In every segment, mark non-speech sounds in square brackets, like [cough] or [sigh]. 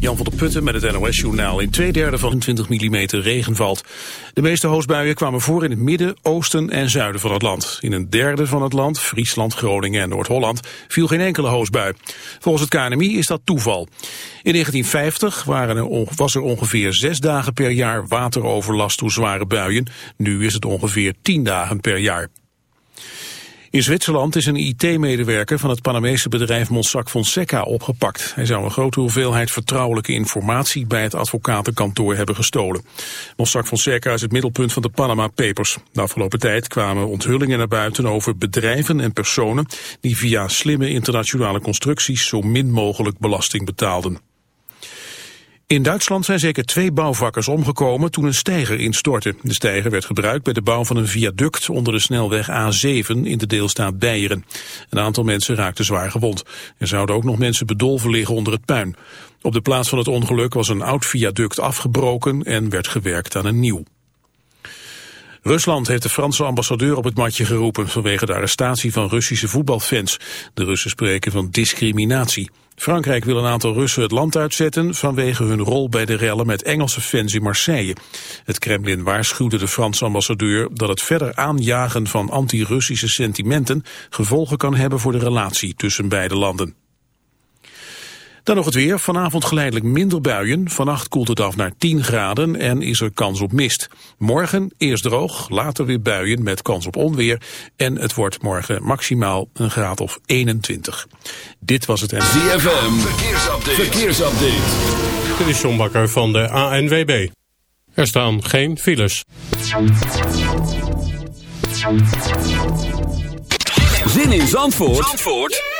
Jan van der Putten met het NOS-journaal. In twee derde van 20 mm regen valt. De meeste hoosbuien kwamen voor in het midden, oosten en zuiden van het land. In een derde van het land, Friesland, Groningen en Noord-Holland, viel geen enkele hoosbui. Volgens het KNMI is dat toeval. In 1950 waren er, was er ongeveer zes dagen per jaar wateroverlast door zware buien. Nu is het ongeveer tien dagen per jaar. In Zwitserland is een IT-medewerker van het Panamese bedrijf Mossack Fonseca opgepakt. Hij zou een grote hoeveelheid vertrouwelijke informatie bij het advocatenkantoor hebben gestolen. Mossack Fonseca is het middelpunt van de Panama Papers. De afgelopen tijd kwamen onthullingen naar buiten over bedrijven en personen die via slimme internationale constructies zo min mogelijk belasting betaalden. In Duitsland zijn zeker twee bouwvakkers omgekomen toen een steiger instortte. De steiger werd gebruikt bij de bouw van een viaduct onder de snelweg A7 in de deelstaat Beieren. Een aantal mensen raakten zwaar gewond. Er zouden ook nog mensen bedolven liggen onder het puin. Op de plaats van het ongeluk was een oud viaduct afgebroken en werd gewerkt aan een nieuw. Rusland heeft de Franse ambassadeur op het matje geroepen vanwege de arrestatie van Russische voetbalfans. De Russen spreken van discriminatie. Frankrijk wil een aantal Russen het land uitzetten vanwege hun rol bij de rellen met Engelse fans in Marseille. Het Kremlin waarschuwde de Franse ambassadeur dat het verder aanjagen van anti-Russische sentimenten gevolgen kan hebben voor de relatie tussen beide landen. Dan nog het weer. Vanavond geleidelijk minder buien. Vannacht koelt het af naar 10 graden en is er kans op mist. Morgen eerst droog, later weer buien met kans op onweer. En het wordt morgen maximaal een graad of 21. Dit was het... ZFM, verkeersupdate. verkeersupdate. Dit is John Bakker van de ANWB. Er staan geen files. Zin in Zandvoort? Zandvoort?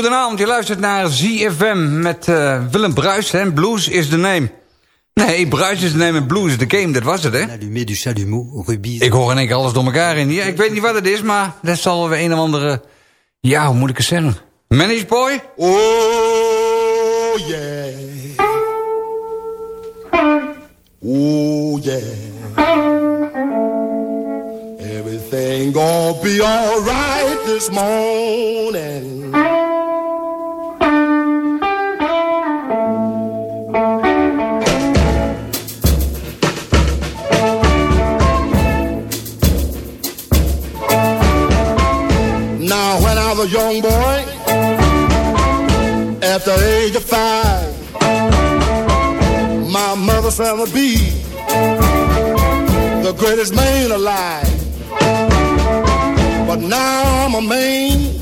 Goedenavond. Je luistert naar ZFM met uh, Willem Bruis. Hè? Blues is the name. Nee, Bruis is the name en Blues is the game. Dat was het, hè? Ik hoor in één keer alles door elkaar in. Ja, ik weet niet wat het is, maar dat zal weer een of andere... Ja, hoe moet ik het zeggen? Manage boy? Oh, yeah. Oh, yeah. Everything gonna be alright this morning. A young boy at the age of five. My mother sent me be the greatest man alive. But now I'm a man.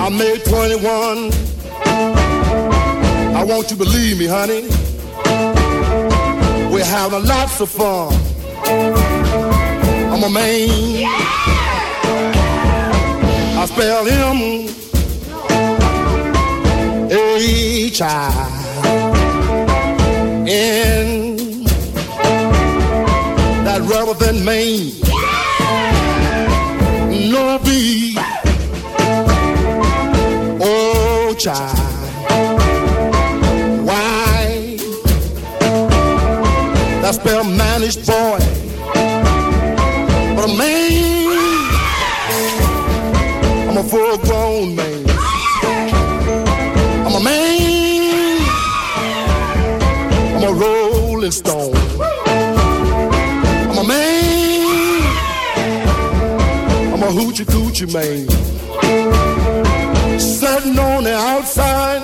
I made 21. I want you to believe me, honey. We're having lots of fun. I'm a man. I spell him H I N. That rubber than Maine. No B. Oh, child. Why? That spell managed boy. But a man, I'm a full grown man. I'm a man. I'm a rolling stone. I'm a man. I'm a hoochie coochie man. Sitting on the outside,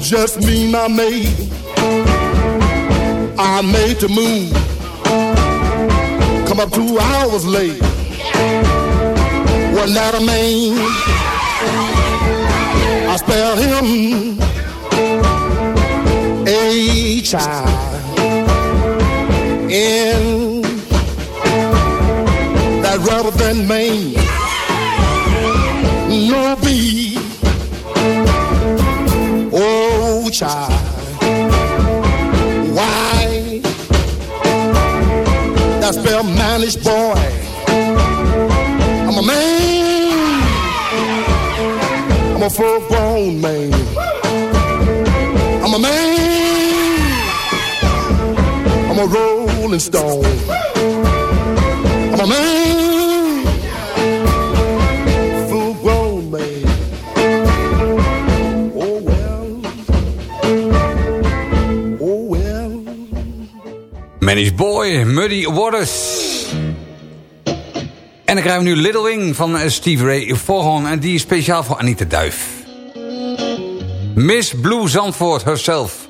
just me, my mate. I made the move. Come up two hours late. Wasn't that a man? I spell him H I N. That rubber than Maine. No B. a full grown man. I'm a man. I'm a rolling stone. I'm a man. Full grown man. Oh well. Oh well. Mannish Boy, Muddy Waters. Krijgen we nu Little Wing van eh, Steve Ray Vaughan. En die is speciaal voor Anita Duif. Miss Blue Zandvoort herself.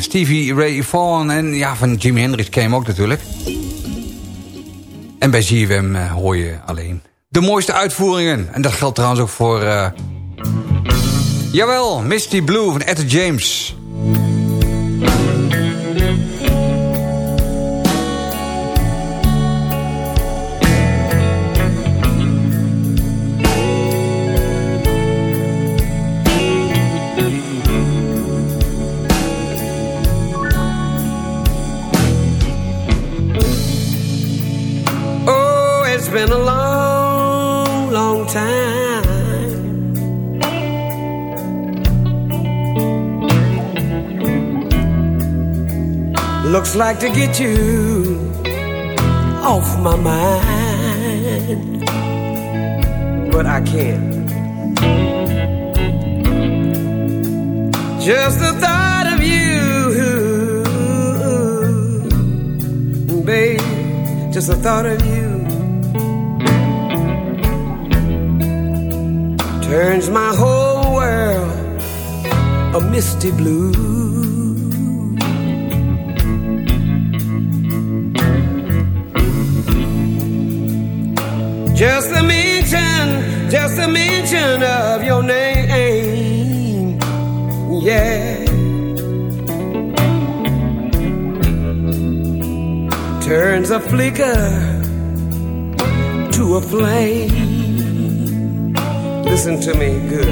Stevie Ray Vaughan en ja, van Jimi Hendrix kwam ook natuurlijk. En bij ZFM uh, hoor je alleen de mooiste uitvoeringen. En dat geldt trouwens ook voor... Uh, jawel, Misty Blue van Etta James. Like to get you off my mind, but I can't. Just the thought of you, babe, just the thought of you turns my whole world a misty blue. Just a mention, just a mention of your name, yeah. Turns a flicker to a flame. Listen to me good.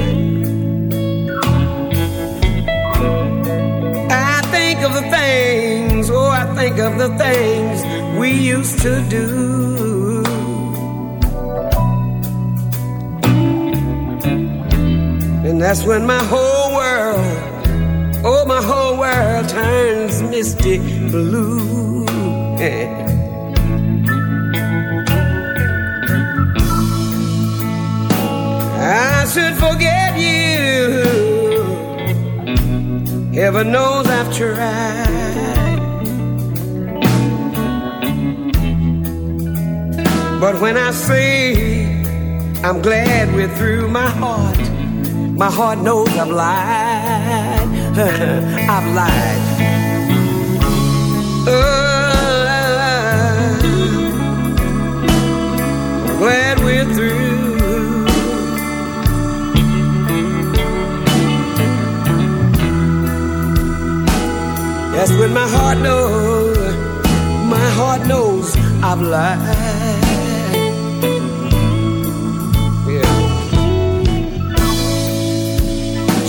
I think of the things, oh, I think of the things we used to do. That's when my whole world, oh, my whole world turns misty blue. [laughs] I should forget you. Heaven knows I've tried. But when I say I'm glad we're through, my heart my heart knows I've lied. [laughs] I've lied. Oh, I'm glad we're through. That's when my heart knows, my heart knows I've lied.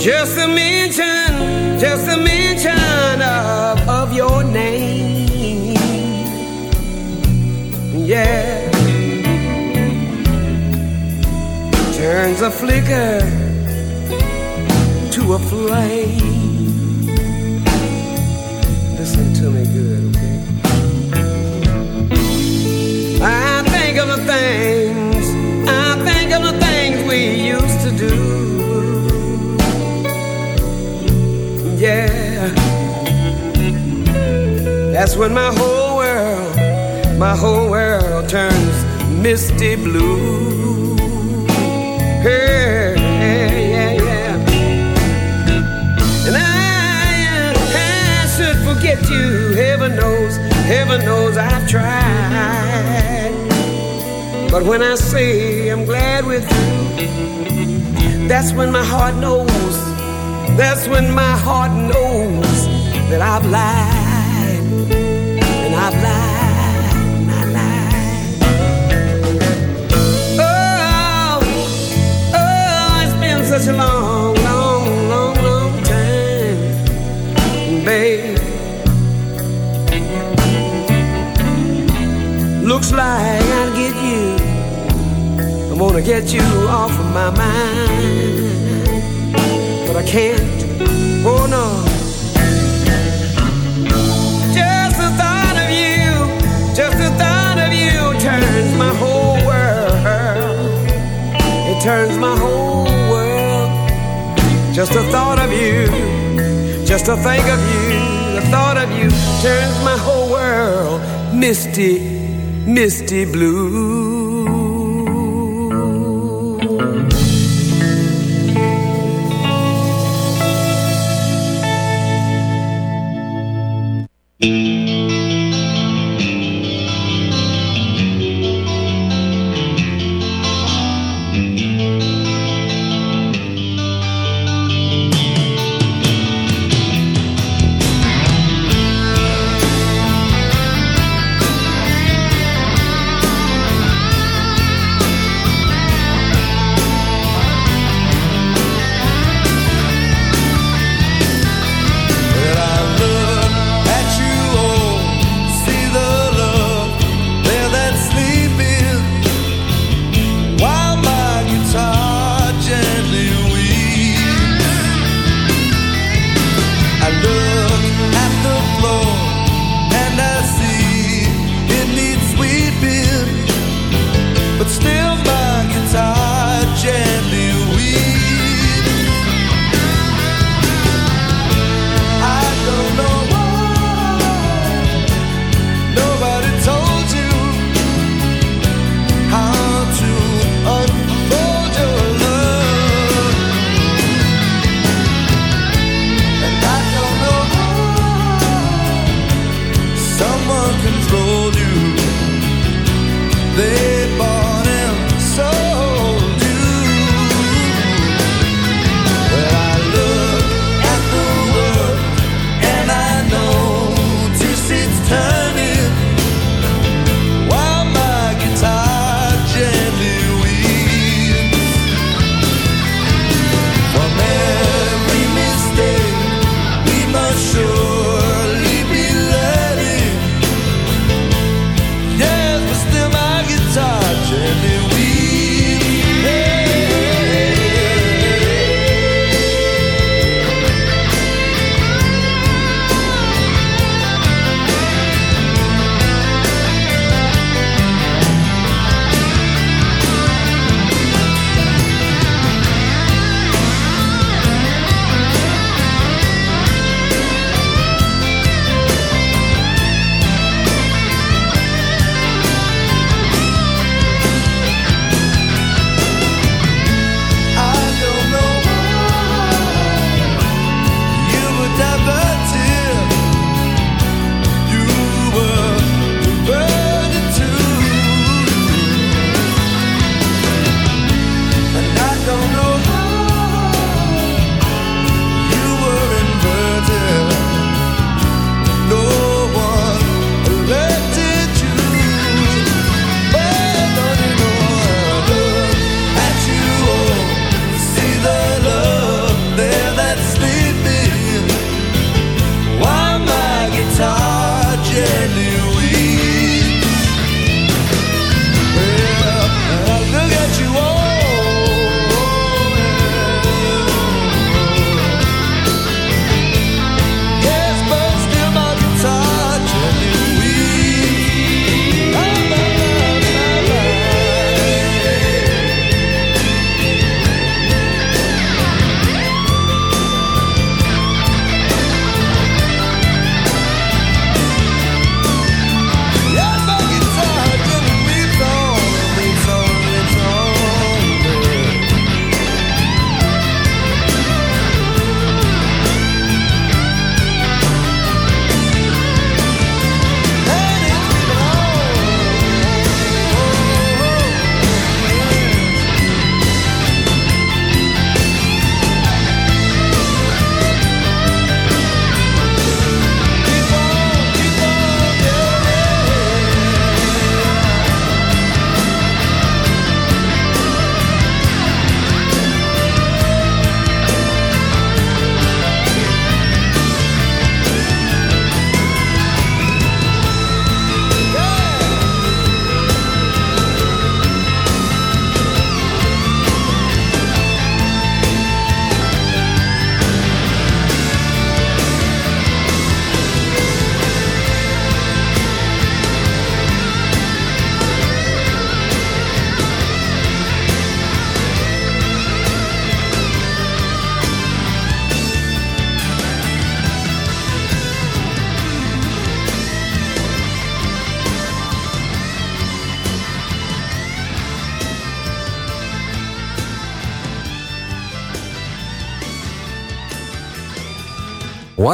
Just a mention, just a mention of, of your name. Yeah. Turns a flicker to a flame. Listen to me good, okay? I think of the things, That's when my whole world, my whole world turns misty blue. Hey, yeah, yeah. And I, I should forget you. Heaven knows, heaven knows I've tried. But when I say I'm glad with you, that's when my heart knows that's when my heart knows that I've lied. A long, long, long, long time, babe. Looks like I'll get you. I'm gonna get you off of my mind but I can't. Oh no. Just the thought of you, just the thought of you turns my whole world. It turns my whole. Just the thought of you, just to think of you, the thought of you turns my whole world misty, misty blue.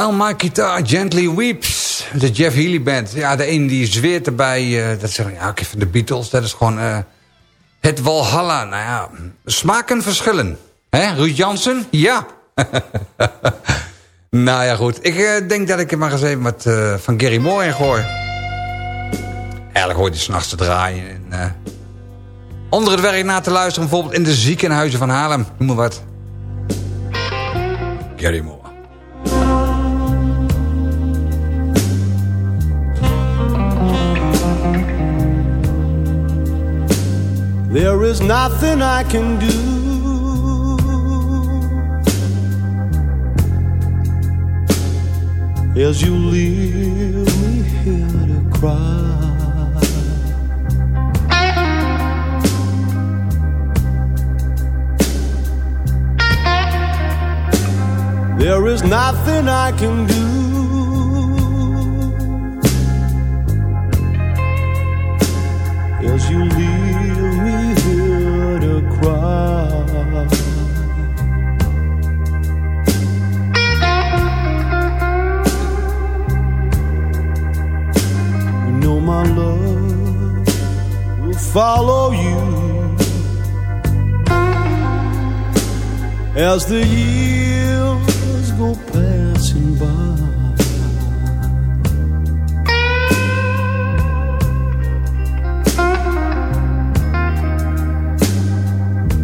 While My Guitar Gently Weeps. De Jeff Healy Band. Ja, de een die zweert erbij. Uh, dat zeg ja, ik van de Beatles. Dat is gewoon uh, het Walhalla. Nou ja, smaken verschillen. Hè, Ruud Jansen? Ja. [laughs] nou ja, goed. Ik uh, denk dat ik er maar eens even wat van Gary Moore in gooi. Eigenlijk hoort hij s'nachts te draaien. En, onder het werk na te luisteren. Bijvoorbeeld in de ziekenhuizen van Haarlem. Noem maar wat. Gary Moore. There is nothing I can do. As you leave me here to cry, there is nothing I can do. As you leave. Follow you as the years go passing by.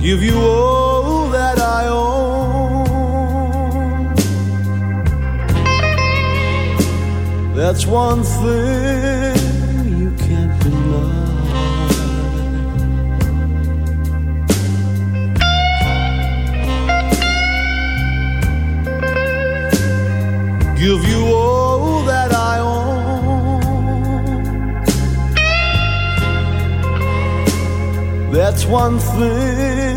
Give you all that I own. That's one thing you can't deny. give you all that I own. That's one thing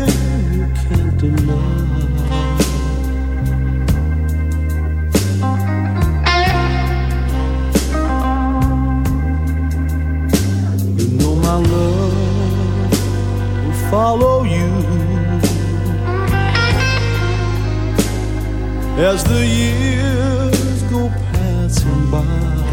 my love will follow you as the years go passing by.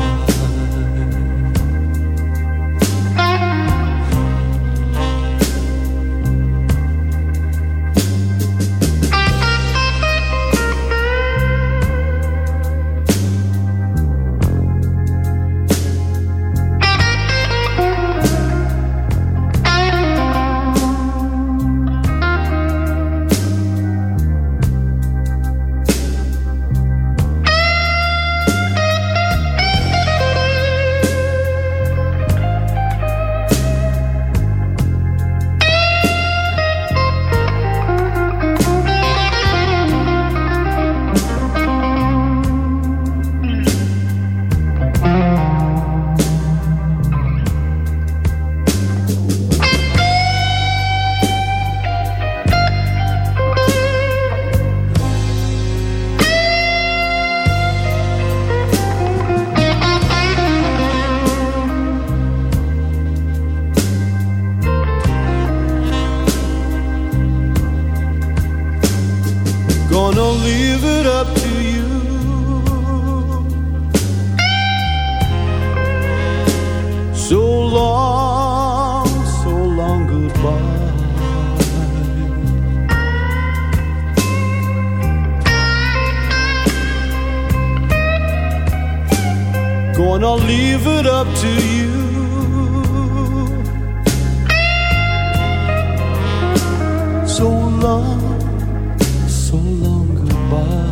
So long goodbye.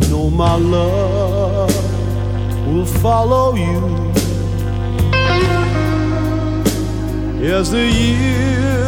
You know my love will follow you as the years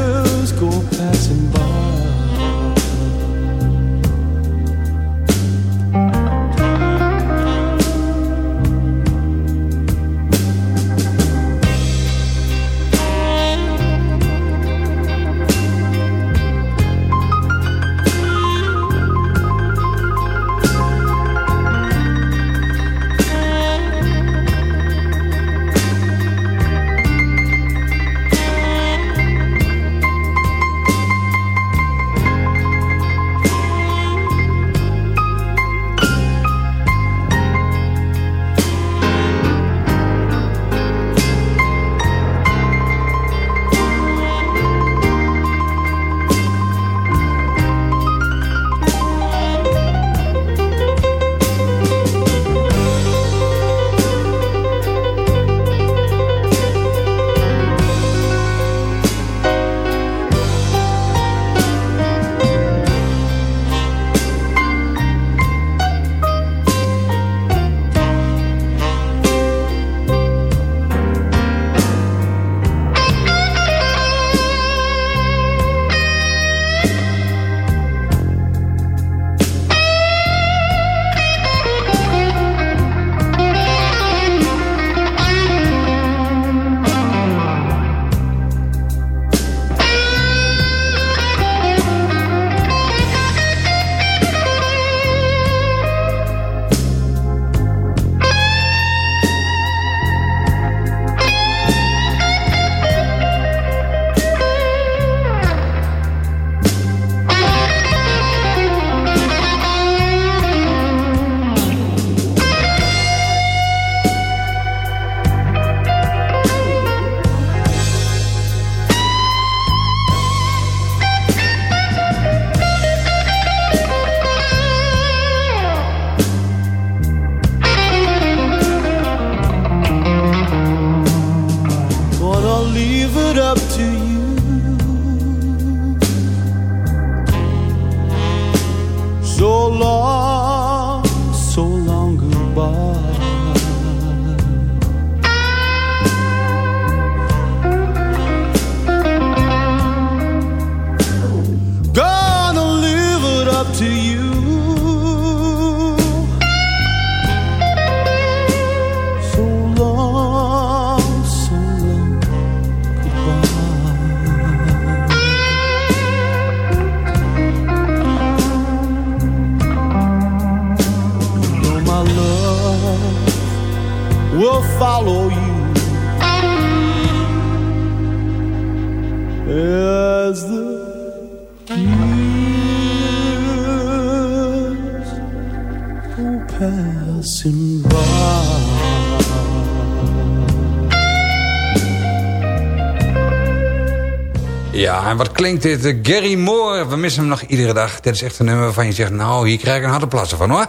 klinkt dit? Eh, Gary Moore, we missen hem nog iedere dag. Dit is echt een nummer waarvan je zegt... nou, hier krijg ik een harde plassen van, hoor.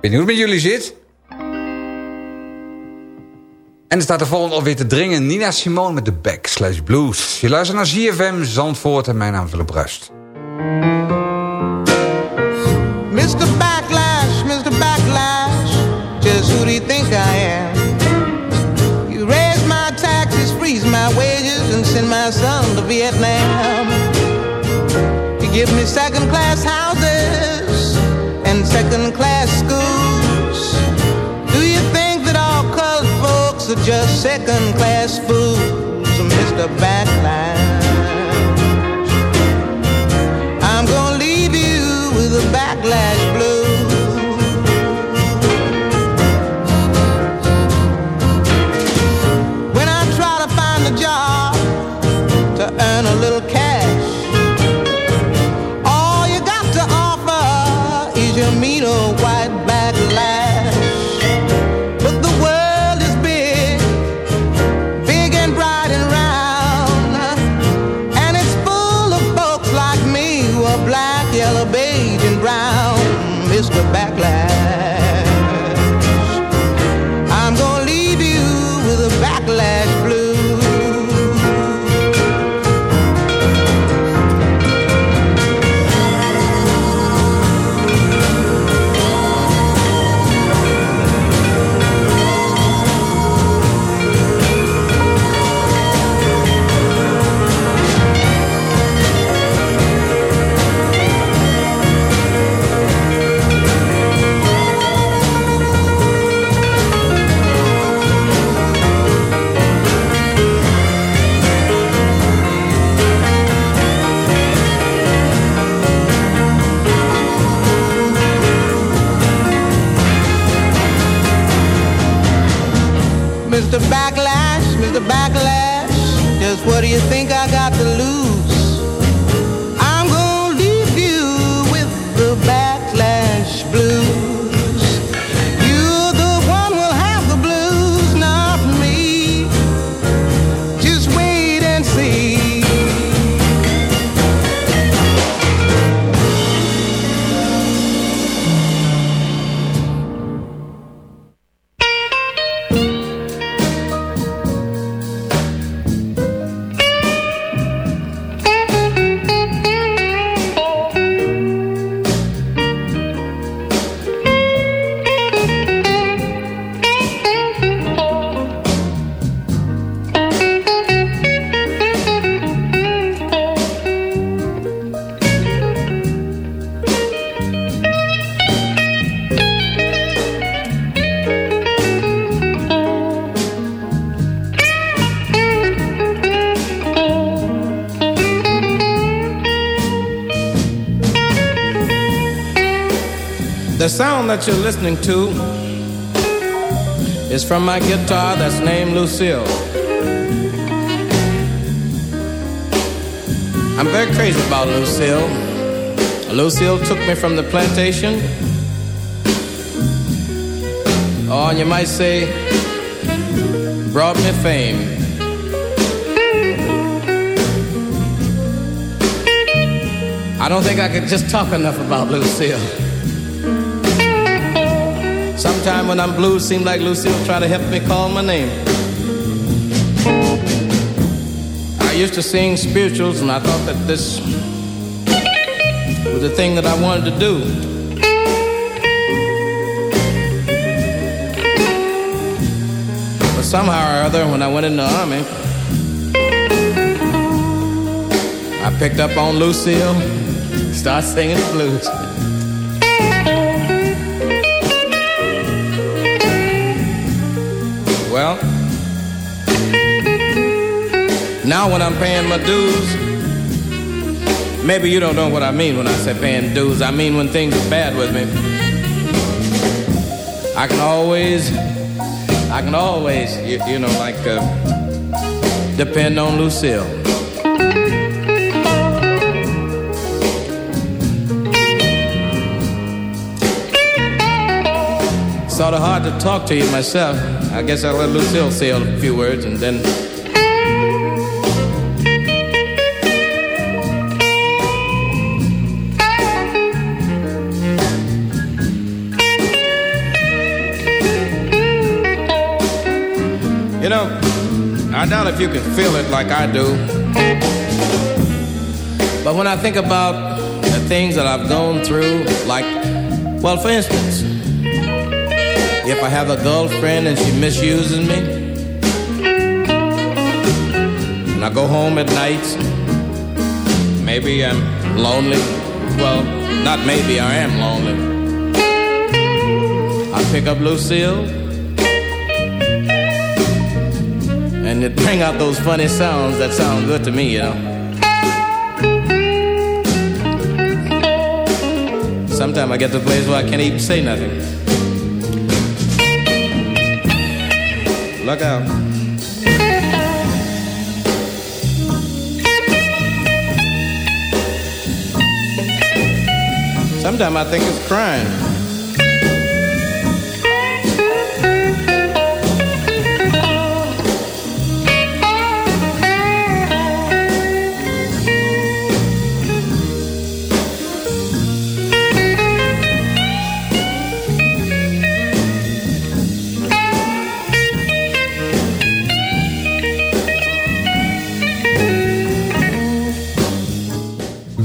Weet niet hoe het met jullie zit? En er staat de volgende alweer te dringen. Nina Simone met de Backslash Blues. Je luistert naar ZFM Zandvoort en mijn naam is Willem Bruist. Mr. Vietnam. You give me second class houses and second class schools. Do you think that all colored folks are just second class you're listening to is from my guitar that's named Lucille. I'm very crazy about Lucille. Lucille took me from the plantation. Oh, or you might say, brought me fame. I don't think I could just talk enough about Lucille. Sometime when I'm blue, seems like Lucille try to help me call my name. I used to sing spirituals, and I thought that this was the thing that I wanted to do. But somehow or other, when I went in the army, I picked up on Lucille, [laughs] started singing blues. Now when I'm paying my dues, maybe you don't know what I mean when I say paying dues. I mean when things are bad with me. I can always, I can always, you, you know, like uh, depend on Lucille. Sort of hard to talk to you myself. I guess I'll let Lucille say a few words and then if you can feel it like I do. But when I think about the things that I've gone through, like, well, for instance, if I have a girlfriend and she misuses me, and I go home at night, maybe I'm lonely. Well, not maybe, I am lonely. I pick up Lucille bring out those funny sounds that sound good to me, you know. Sometimes I get to a place where I can't even say nothing. Look out. Sometimes I think it's crying.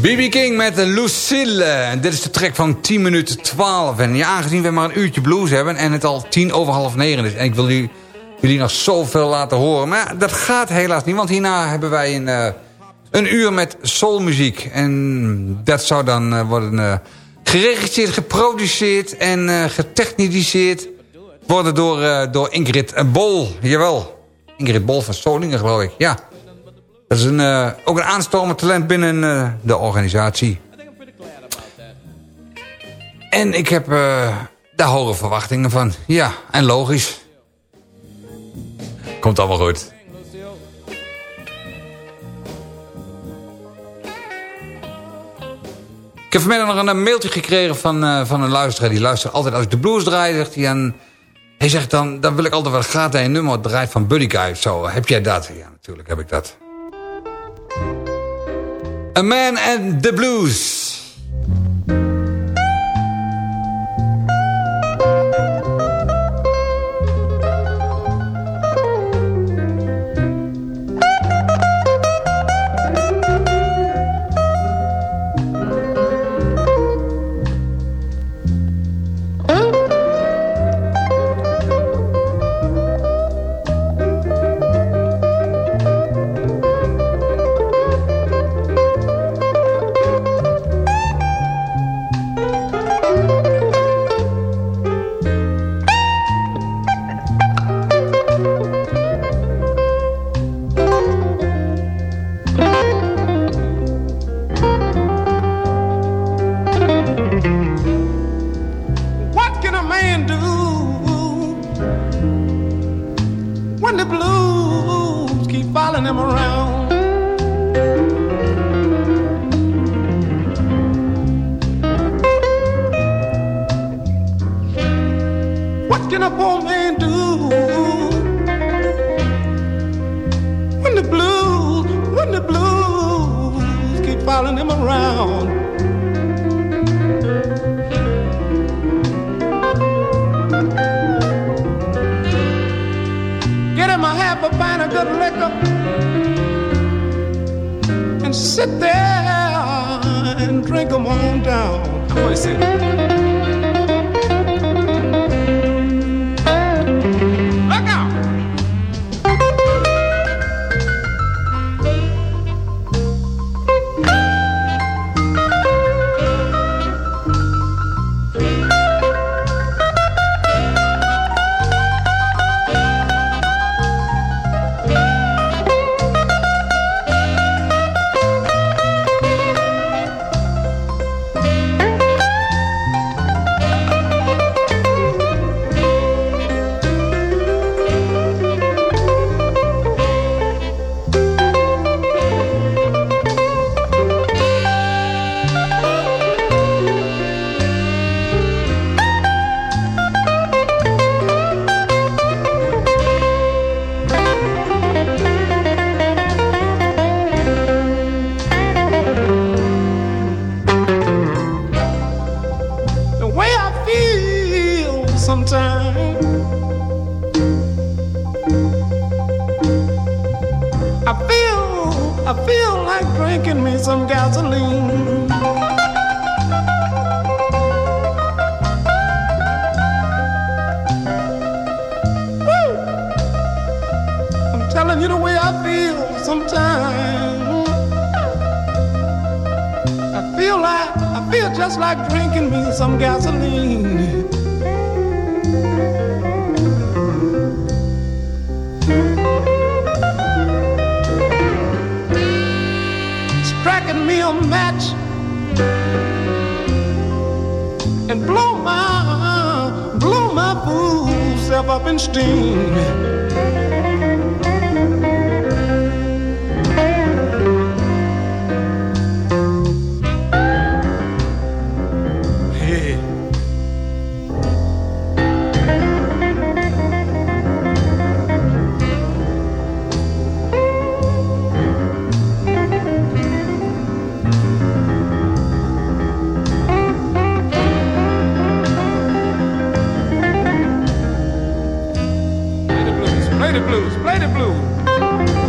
BB King met Lucille. Dit is de track van 10 minuten 12. En ja, aangezien we maar een uurtje blues hebben... en het al tien over half negen is... en ik wil jullie, jullie nog zoveel laten horen... maar dat gaat helaas niet, want hierna hebben wij een, uh, een uur met soulmuziek. En dat zou dan uh, worden uh, geregisseerd, geproduceerd... en getechnidiseerd worden door, door Ingrid Bol. Jawel, Ingrid Bol van Solingen, geloof ik. Ja. Dat is een, uh, ook een aanstormend talent binnen uh, de organisatie. En ik heb uh, daar hoge verwachtingen van. Ja, en logisch. Komt allemaal goed. Ik heb vanmiddag nog een mailtje gekregen van, van een luisteraar. Die luistert altijd als ik de blues draai. Zegt hij, en hij zegt dan, dan wil ik altijd wel graag een nummer draait van Buddy Guy. Zo, heb jij dat? Ja, natuurlijk heb ik dat. A Man and the Blues. The blues, play the blues.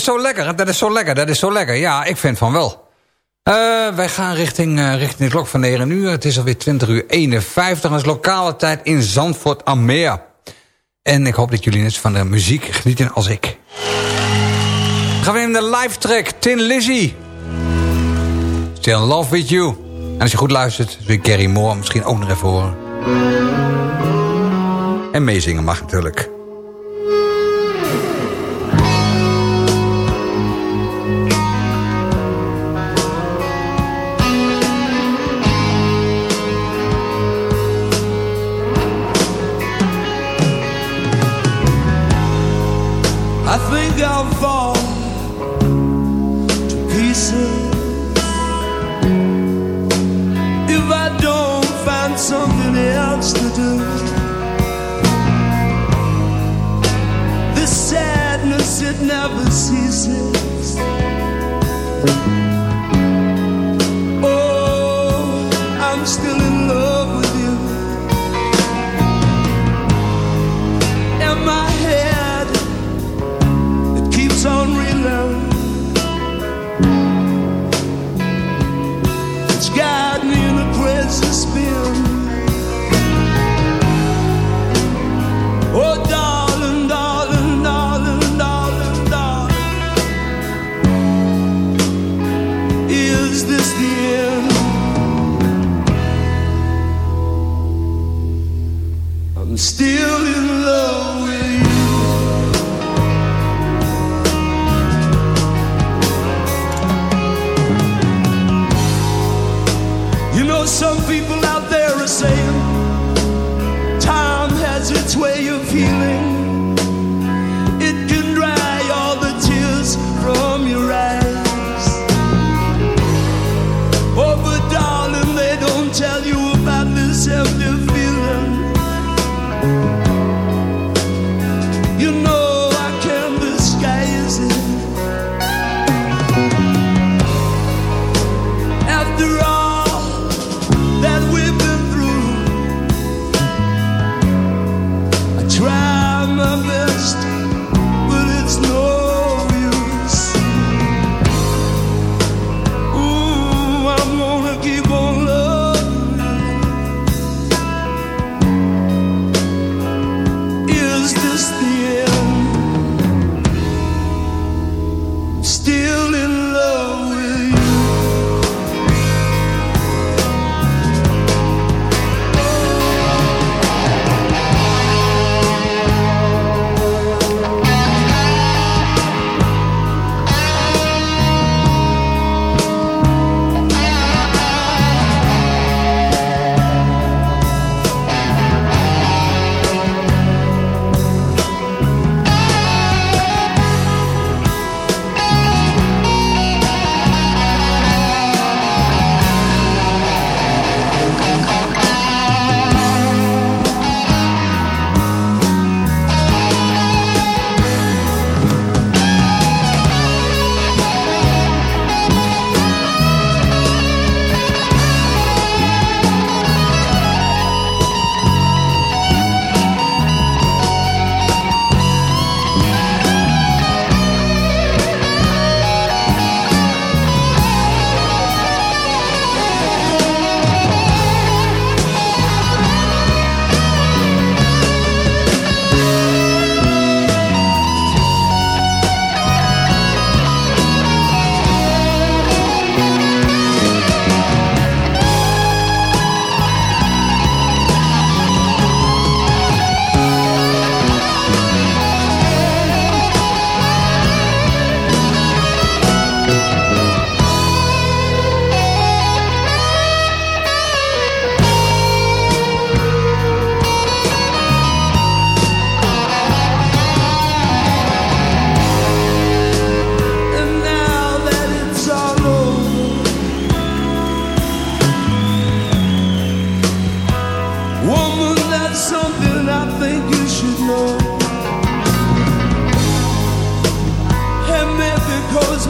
Is zo lekker, dat is zo lekker, dat is zo lekker. Ja, ik vind van wel. Eh, wij gaan richting, eh, richting de klok van 9 uur. Het is alweer 20 uur 51. Dat is lokale tijd in Zandvoort am Meer. En ik hoop dat jullie net van de muziek genieten als ik. Dan gaan we in de live track, Tin Lizzy. Still in love with you. En als je goed luistert, wil Carrie Moore misschien ook nog even horen. En meezingen mag natuurlijk. Never ceases.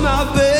Ja, Thin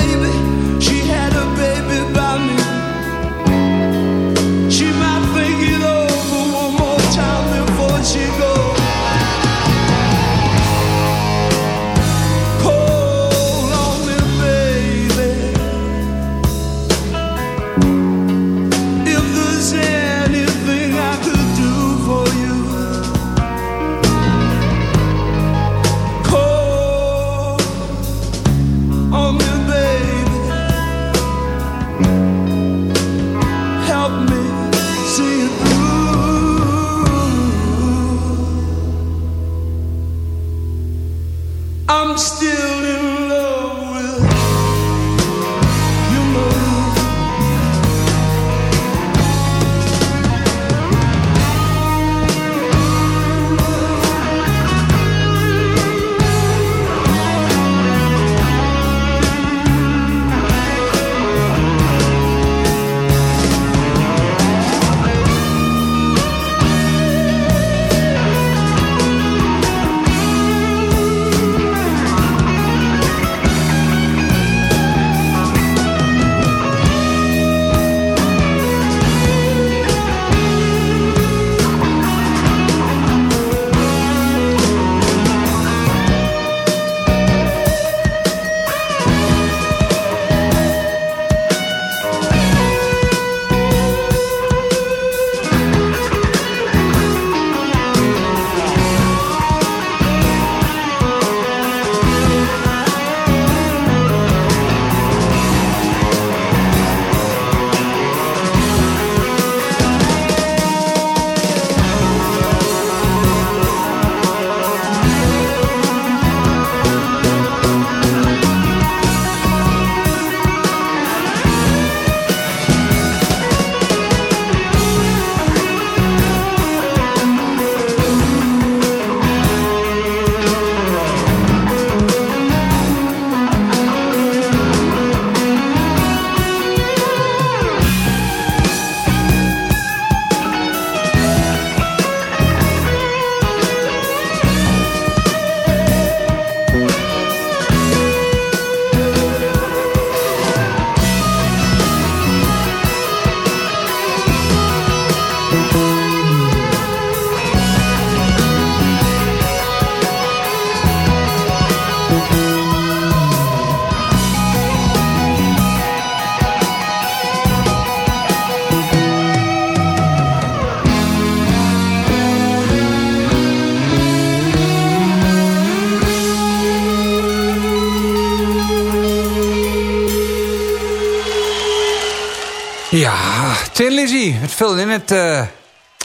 Lizzy. Het vulde in het uh,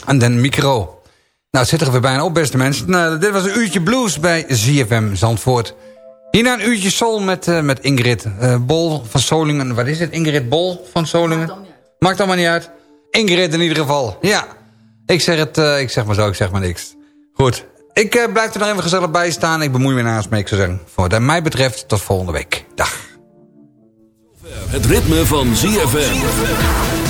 aan de micro. Nou, het zit er weer bijna op, beste mensen. Nou, dit was een uurtje blues bij ZFM Zandvoort. Hierna een uurtje soul met, uh, met Ingrid uh, Bol van Solingen. Wat is het? Ingrid Bol van Solingen? Maakt allemaal niet uit. Ingrid in ieder geval. Ja, ik zeg het, ik zeg maar zo, ik zeg maar niks. Goed, ik blijf er nog even gezellig bij staan. Ik bemoei me naast me, ik zou zeggen. Voor wat mij betreft, tot volgende week. Dag. Het ritme van ZFM.